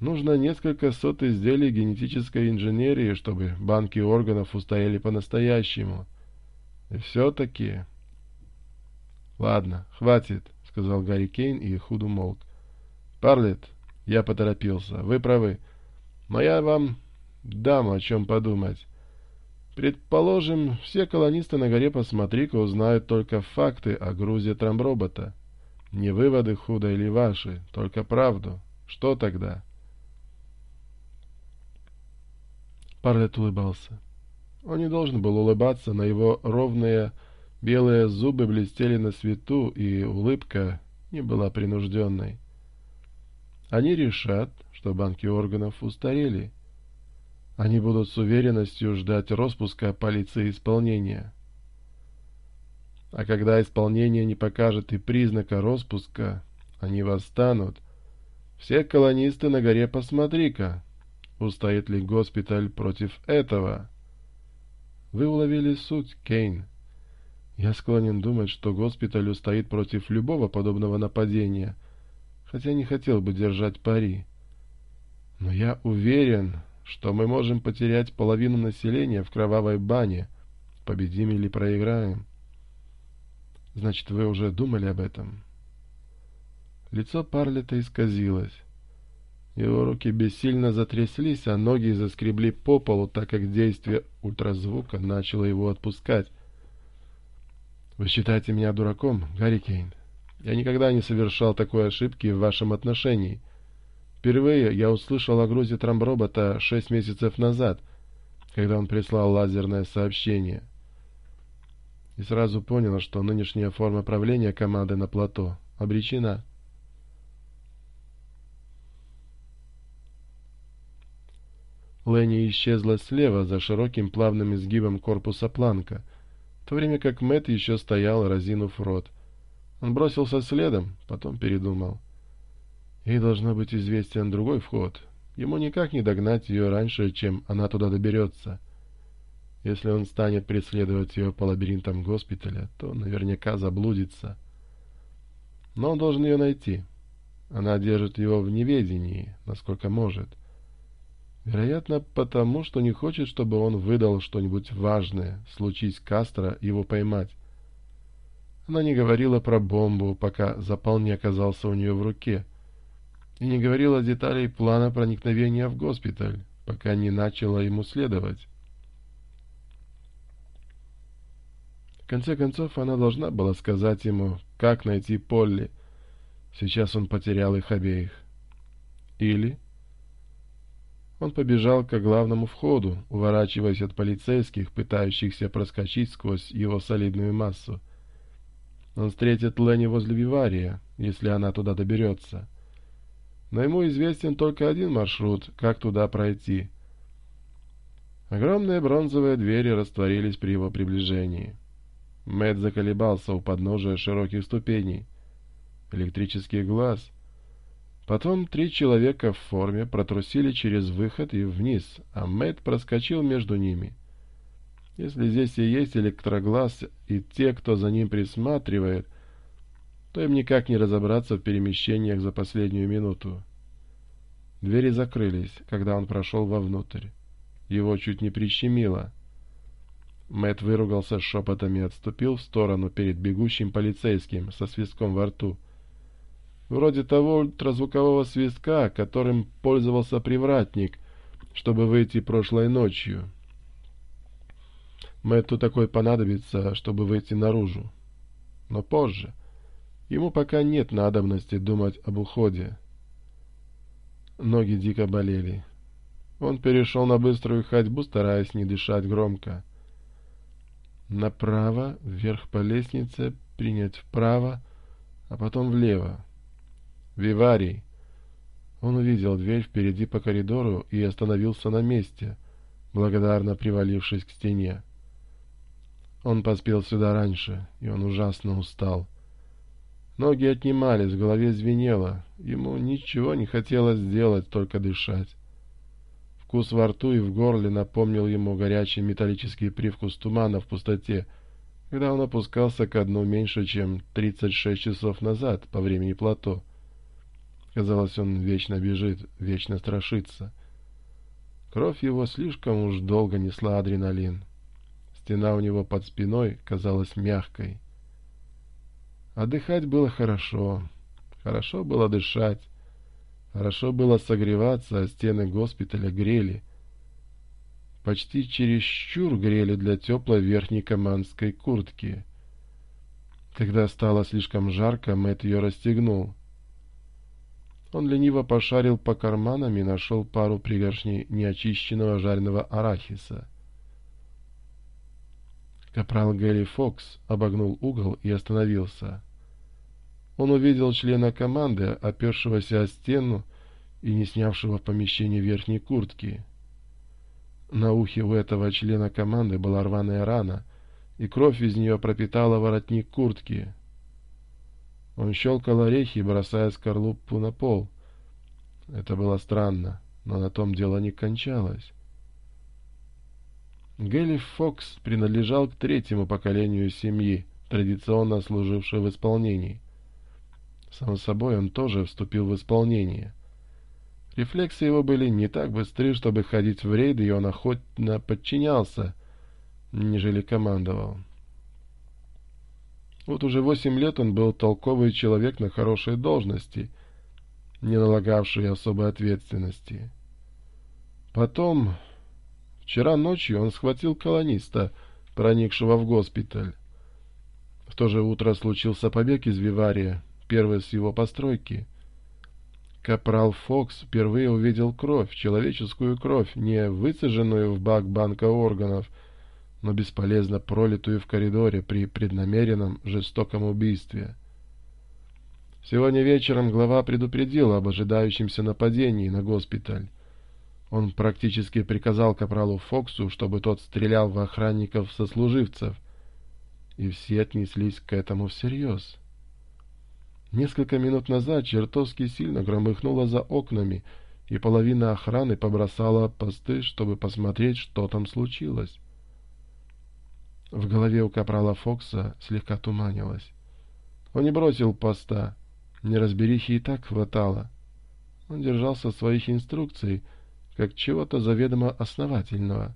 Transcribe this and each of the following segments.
Нужно несколько сот изделий генетической инженерии, чтобы банки органов устояли по-настоящему. И все-таки... «Ладно, хватит», — сказал Гарри Кейн и худу молк. «Парлетт, я поторопился. Вы правы. Но я вам дам о чем подумать. Предположим, все колонисты на горе Посмотрика узнают только факты о грузе трамбробота. Не выводы Худа или ваши, только правду. Что тогда?» Парлет улыбался. Он не должен был улыбаться, но его ровные белые зубы блестели на свету, и улыбка не была принужденной. Они решат, что банки органов устарели. Они будут с уверенностью ждать распуска полиции исполнения. А когда исполнение не покажет и признака распуска, они восстанут. Все колонисты на горе посмотри-ка, устоит ли госпиталь против этого? Вы уловили суть, Кейн. Я склонен думать, что госпиталь устоит против любого подобного нападения, хотя не хотел бы держать пари. Но я уверен, что мы можем потерять половину населения в кровавой бане, победим или проиграем. Значит, вы уже думали об этом? Лицо Парлета исказилось. Его руки бессильно затряслись, а ноги заскребли по полу, так как действие ультразвука начало его отпускать. «Вы считаете меня дураком, Гарри Кейн? Я никогда не совершал такой ошибки в вашем отношении. Впервые я услышал о грузе трамбробота шесть месяцев назад, когда он прислал лазерное сообщение. И сразу понял, что нынешняя форма правления команды на плато обречена». Ленни исчезла слева за широким плавным изгибом корпуса планка, в то время как Мэт еще стоял, разинув рот. Он бросился следом, потом передумал. Ей должно быть известен другой вход. Ему никак не догнать ее раньше, чем она туда доберется. Если он станет преследовать ее по лабиринтам госпиталя, то наверняка заблудится. Но он должен ее найти. Она держит его в неведении, насколько может. — Вероятно, потому что не хочет, чтобы он выдал что-нибудь важное, случись Кастро его поймать. Она не говорила про бомбу, пока запал не оказался у нее в руке, и не говорила деталей плана проникновения в госпиталь, пока не начала ему следовать. В конце концов, она должна была сказать ему, как найти Полли. Сейчас он потерял их обеих. Или он побежал к главному входу, уворачиваясь от полицейских, пытающихся проскочить сквозь его солидную массу. Он встретит Ленни возле Вивария, если она туда доберется. Но ему известен только один маршрут, как туда пройти. Огромные бронзовые двери растворились при его приближении. Мэтт заколебался у подножия широких ступеней. Электрический глаз — Потом три человека в форме протрусили через выход и вниз, а Мэтт проскочил между ними. Если здесь и есть электроглаз и те, кто за ним присматривает, то им никак не разобраться в перемещениях за последнюю минуту. Двери закрылись, когда он прошел вовнутрь. Его чуть не прищемило. Мэтт выругался шепотом и отступил в сторону перед бегущим полицейским со свистком во рту — вроде того ультразвукового свистка, которым пользовался привратник, чтобы выйти прошлой ночью. Мэтту такой понадобится, чтобы выйти наружу. Но позже. Ему пока нет надобности думать об уходе. Ноги дико болели. Он перешел на быструю ходьбу, стараясь не дышать громко. Направо, вверх по лестнице, принять вправо, а потом влево. «Виварий!» Он увидел дверь впереди по коридору и остановился на месте, благодарно привалившись к стене. Он поспел сюда раньше, и он ужасно устал. Ноги отнимались, в голове звенело. Ему ничего не хотелось сделать, только дышать. Вкус во рту и в горле напомнил ему горячий металлический привкус тумана в пустоте, когда он опускался ко дну меньше, чем 36 часов назад по времени плато. Казалось, он вечно бежит, вечно страшится. Кровь его слишком уж долго несла адреналин. Стена у него под спиной казалась мягкой. Отдыхать а было хорошо. Хорошо было дышать. Хорошо было согреваться, а стены госпиталя грели. Почти чересчур грели для теплой верхней командской куртки. Когда стало слишком жарко, Мэтт ее расстегнул. Он лениво пошарил по карманам и нашел пару пригоршней неочищенного жареного арахиса. Капрал Гэри Фокс обогнул угол и остановился. Он увидел члена команды, опершегося о стену и не снявшего в помещении верхней куртки. На ухе у этого члена команды была рваная рана, и кровь из нее пропитала воротник куртки. Он щелкал орехи, бросая скорлупу на пол. Это было странно, но на том дело не кончалось. Гэлли Фокс принадлежал к третьему поколению семьи, традиционно служившей в исполнении. Само собой, он тоже вступил в исполнение. Рефлексы его были не так быстры, чтобы ходить в рейды, и он охотно подчинялся, нежели командовал. Вот уже восемь лет он был толковый человек на хорошей должности, не налагавший особой ответственности. Потом, вчера ночью он схватил колониста, проникшего в госпиталь. В то же утро случился побег из Вивария, первый с его постройки. Капрал Фокс впервые увидел кровь, человеческую кровь, не выцеженную в бак банка органов, — но бесполезно пролитую в коридоре при преднамеренном жестоком убийстве. Сегодня вечером глава предупредил об ожидающемся нападении на госпиталь. Он практически приказал капралу Фоксу, чтобы тот стрелял в охранников-сослуживцев, и все отнеслись к этому всерьез. Несколько минут назад чертовски сильно громыхнуло за окнами, и половина охраны побросала посты, чтобы посмотреть, что там случилось. В голове у капрала Фокса слегка туманилось. Он не бросил поста. Неразберихи и так хватало. Он держался своих инструкций, как чего-то заведомо основательного.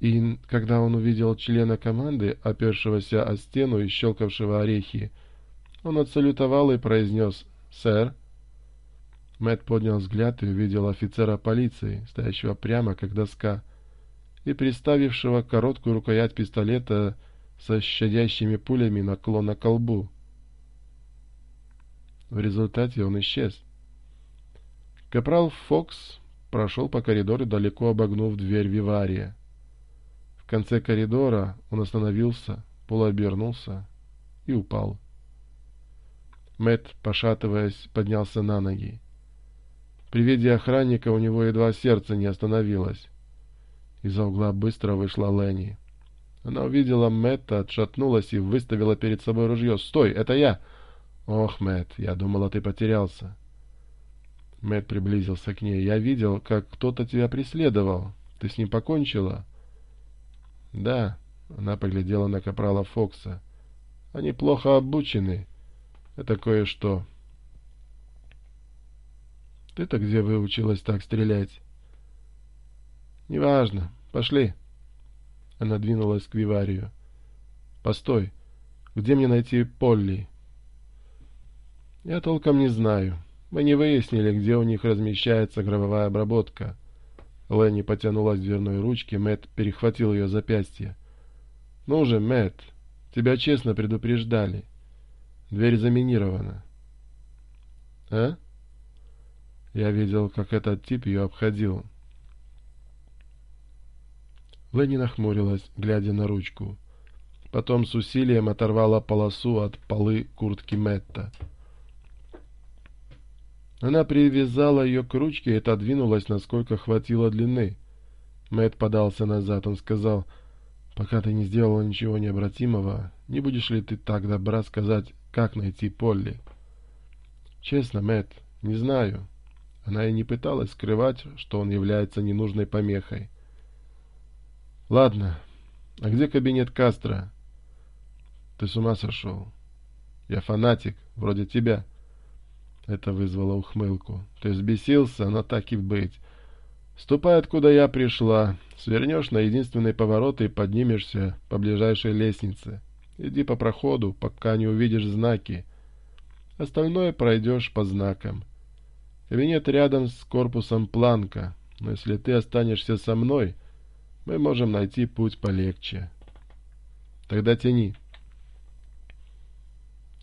И когда он увидел члена команды, опершегося о стену и щелкавшего орехи, он отсалютовал и произнес «Сэр». Мэтт поднял взгляд и увидел офицера полиции, стоящего прямо, как доска — и, представившего короткую рукоять пистолета со щадящими пулями наклона колбу. В результате он исчез. Капрал Фокс прошел по коридору, далеко обогнув дверь Вивария. В конце коридора он остановился, полуобернулся и упал. Мэт, пошатываясь, поднялся на ноги. При виде охранника у него едва сердце не остановилось из угла быстро вышла Ленни. Она увидела Мэтта, отшатнулась и выставила перед собой ружье. «Стой, это я!» «Ох, Мэтт, я думала, ты потерялся». Мэтт приблизился к ней. «Я видел, как кто-то тебя преследовал. Ты с ним покончила?» «Да», — она поглядела на капрала Фокса. «Они плохо обучены. Это кое-что». «Ты-то где выучилась так стрелять?» Неважно. Пошли. Она двинулась к виварию. Постой. Где мне найти Полли? Я толком не знаю. Мы не выяснили, где у них размещается гробовая обработка. Ленни потянулась к дверной ручке, Мэт перехватил ее запястье. Ну же, Мэт, тебя честно предупреждали. Дверь заминирована. А? Я видел, как этот тип ее обходил. — Ленни нахмурилась, глядя на ручку. Потом с усилием оторвала полосу от полы куртки Мэтта. Она привязала ее к ручке и отодвинулась, насколько хватило длины. Мэтт подался назад. Он сказал, «Пока ты не сделала ничего необратимого, не будешь ли ты так добра сказать, как найти Полли?» «Честно, Мэтт, не знаю». Она и не пыталась скрывать, что он является ненужной помехой. Ладно, а где кабинет Кастро? Ты с ума сошел. Я фанатик, вроде тебя. Это вызвало ухмылку. Ты взбесился, но так и быть. Ступай, откуда я пришла. Свернешь на единственный поворот и поднимешься по ближайшей лестнице. Иди по проходу, пока не увидишь знаки. Остальное пройдешь по знакам. Кабинет рядом с корпусом Планка. Но если ты останешься со мной, Мы можем найти путь полегче. Тогда тяни.